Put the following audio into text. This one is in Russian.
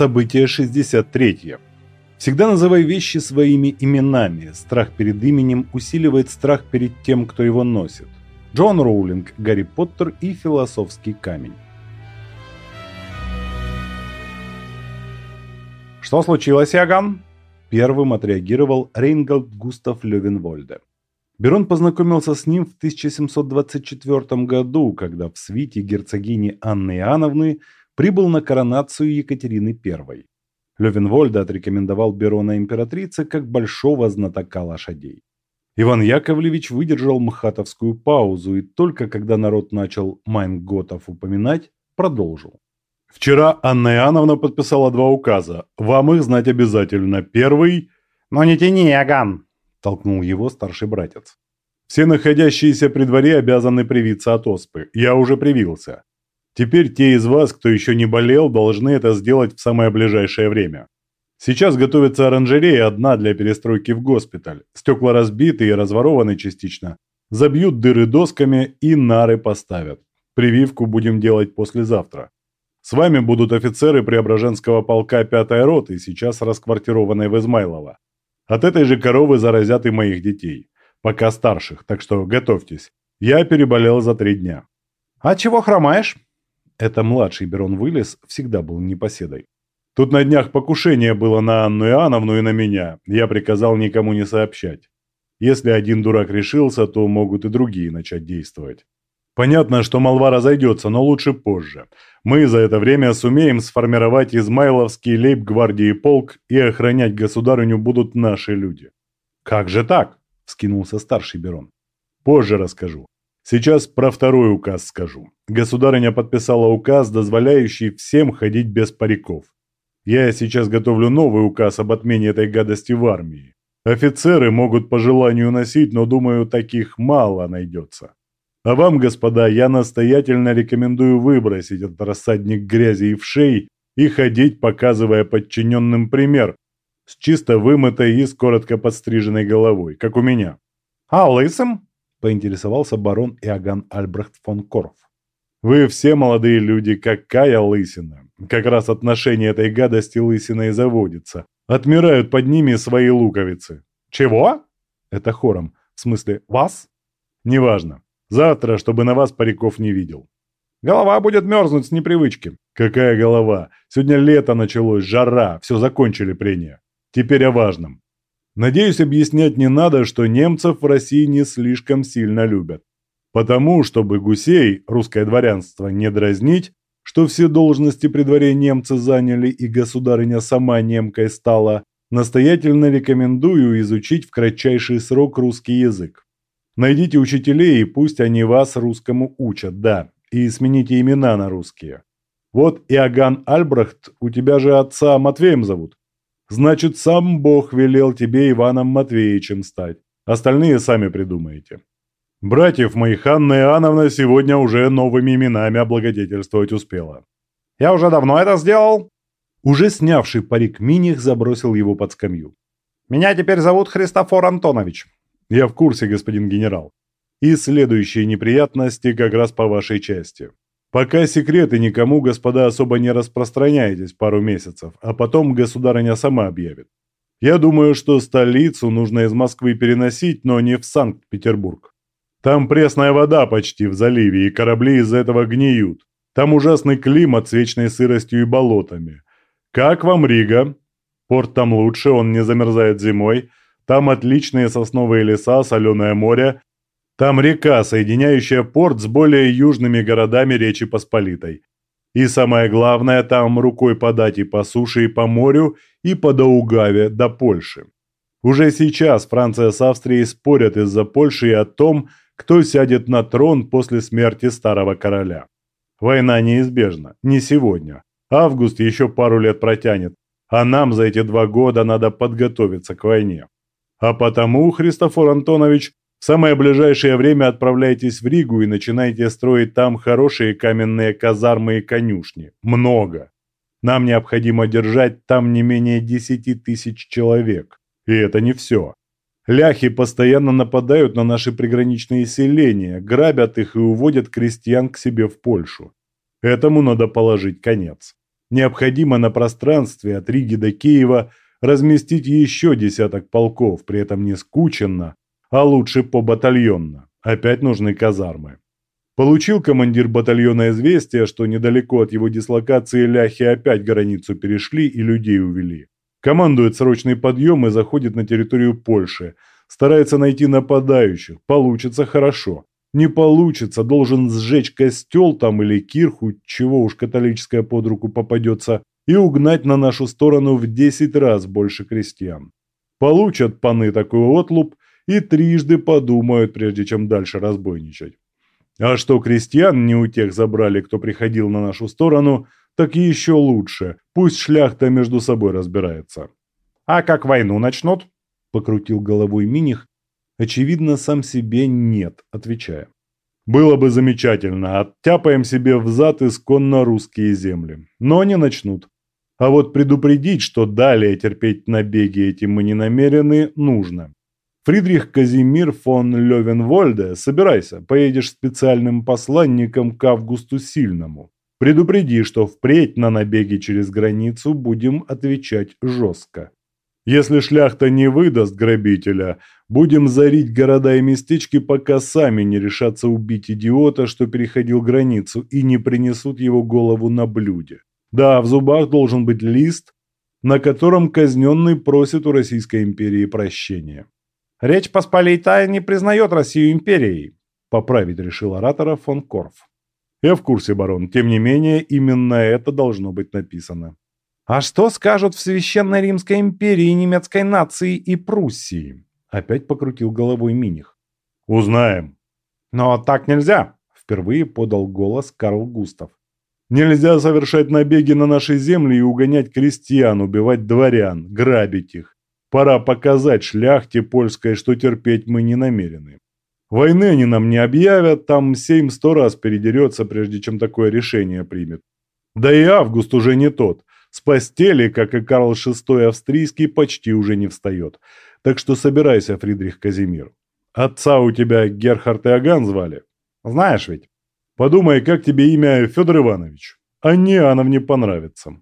Событие 63. Всегда называй вещи своими именами. Страх перед именем усиливает страх перед тем, кто его носит. Джон Роулинг, Гарри Поттер и философский камень. «Что случилось, Яган?» Первым отреагировал Рейнголд Густав Левенвольде. Берон познакомился с ним в 1724 году, когда в свите герцогини Анны Иоанновны прибыл на коронацию Екатерины I. Левенвольда отрекомендовал Берона императрице как большого знатока лошадей. Иван Яковлевич выдержал мхатовскую паузу и только когда народ начал Майнготов упоминать, продолжил. Вчера Анна Иоанновна подписала два указа. Вам их знать обязательно. Первый... «Но не тяни, Яган!» – толкнул его старший братец. «Все находящиеся при дворе обязаны привиться от оспы. Я уже привился. Теперь те из вас, кто еще не болел, должны это сделать в самое ближайшее время. Сейчас готовится оранжерея одна для перестройки в госпиталь. Стекла разбиты и разворованы частично. Забьют дыры досками и нары поставят. Прививку будем делать послезавтра. С вами будут офицеры Преображенского полка 5-й роты, сейчас расквартированной в Измайлово. От этой же коровы заразят и моих детей. Пока старших, так что готовьтесь. Я переболел за три дня. «А чего хромаешь?» Это младший Берон Вылез всегда был непоседой. Тут на днях покушение было на Анну Иоанновну и на меня. Я приказал никому не сообщать. Если один дурак решился, то могут и другие начать действовать. Понятно, что молва разойдется, но лучше позже. Мы за это время сумеем сформировать Измайловский лейб-гвардии полк и охранять государыню будут наши люди. «Как же так?» – вскинулся старший Берон. «Позже расскажу. Сейчас про второй указ скажу. Государыня подписала указ, дозволяющий всем ходить без париков. Я сейчас готовлю новый указ об отмене этой гадости в армии. Офицеры могут по желанию носить, но, думаю, таких мало найдется. А вам, господа, я настоятельно рекомендую выбросить этот рассадник грязи и вшей и ходить, показывая подчиненным пример, с чисто вымытой и с коротко подстриженной головой, как у меня. А лысым? Поинтересовался барон Иоганн Альбрехт фон Корф. «Вы все, молодые люди, какая лысина! Как раз отношение этой гадости лысиной заводится. Отмирают под ними свои луковицы». «Чего?» «Это хором. В смысле, вас?» «Неважно. Завтра, чтобы на вас париков не видел». «Голова будет мерзнуть с непривычки». «Какая голова? Сегодня лето началось, жара, все закончили прения. Теперь о важном. Надеюсь, объяснять не надо, что немцев в России не слишком сильно любят. Потому, чтобы гусей, русское дворянство, не дразнить, что все должности при дворе немцы заняли и государыня сама немкой стала, настоятельно рекомендую изучить в кратчайший срок русский язык. Найдите учителей и пусть они вас русскому учат, да, и смените имена на русские. Вот Иоганн Альбрехт, у тебя же отца Матвеем зовут. Значит, сам Бог велел тебе Иваном Матвеевичем стать. Остальные сами придумаете. Братьев моих Анна Иоанновна сегодня уже новыми именами облагодетельствовать успела. Я уже давно это сделал. Уже снявший парик Миних забросил его под скамью. Меня теперь зовут Христофор Антонович. Я в курсе, господин генерал. И следующие неприятности как раз по вашей части. Пока секреты никому, господа, особо не распространяйтесь пару месяцев, а потом государыня сама объявит. Я думаю, что столицу нужно из Москвы переносить, но не в Санкт-Петербург. Там пресная вода почти в заливе, и корабли из-за этого гниют. Там ужасный климат с вечной сыростью и болотами. Как вам Рига? Порт там лучше, он не замерзает зимой. Там отличные сосновые леса, соленое море, там река, соединяющая порт с более южными городами Речи Посполитой. И самое главное, там рукой подать и по суше, и по морю, и по Даугаве до Польши. Уже сейчас Франция с Австрией спорят из-за Польши и о том, кто сядет на трон после смерти старого короля. Война неизбежна, не сегодня. Август еще пару лет протянет, а нам за эти два года надо подготовиться к войне. А потому, Христофор Антонович, в самое ближайшее время отправляйтесь в Ригу и начинайте строить там хорошие каменные казармы и конюшни. Много. Нам необходимо держать там не менее десяти тысяч человек. И это не все. Ляхи постоянно нападают на наши приграничные селения, грабят их и уводят крестьян к себе в Польшу. Этому надо положить конец. Необходимо на пространстве от Риги до Киева разместить еще десяток полков, при этом не скученно, а лучше по-батальонно. Опять нужны казармы. Получил командир батальона известие, что недалеко от его дислокации ляхи опять границу перешли и людей увели. Командует срочный подъем и заходит на территорию Польши. Старается найти нападающих. Получится хорошо. Не получится, должен сжечь костел там или кирху, чего уж католическая под руку попадется, и угнать на нашу сторону в 10 раз больше крестьян. Получат паны такой отлуп и трижды подумают, прежде чем дальше разбойничать. А что крестьян не у тех забрали, кто приходил на нашу сторону, так и еще лучше. Пусть шляхта между собой разбирается. А как войну начнут? Покрутил головой Миних. Очевидно, сам себе нет, отвечая. Было бы замечательно, оттяпаем себе взад исконно русские земли. Но не начнут. А вот предупредить, что далее терпеть набеги этим мы не намерены, нужно. Фридрих Казимир фон Левенвольде, собирайся, поедешь специальным посланником к Августу Сильному. Предупреди, что впредь на набеги через границу будем отвечать жестко. Если шляхта не выдаст грабителя, будем зарить города и местечки, пока сами не решатся убить идиота, что переходил границу, и не принесут его голову на блюде. Да, в зубах должен быть лист, на котором казненный просит у Российской империи прощения. Речь Посполитая не признает Россию империей, поправить решил оратора фон Корф. Я в курсе, барон. Тем не менее, именно это должно быть написано. А что скажут в Священной Римской империи, немецкой нации и Пруссии? Опять покрутил головой Миних. Узнаем. Но так нельзя, впервые подал голос Карл Густав. Нельзя совершать набеги на наши земли и угонять крестьян, убивать дворян, грабить их. Пора показать шляхте польской, что терпеть мы не намерены. Войны они нам не объявят, там семь-сто раз передерется, прежде чем такое решение примет. Да и Август уже не тот. С постели, как и Карл VI австрийский, почти уже не встает. Так что собирайся, Фридрих Казимир. Отца у тебя Герхард Иоганн звали? Знаешь ведь? Подумай, как тебе имя Федор Иванович. А не, она мне понравится.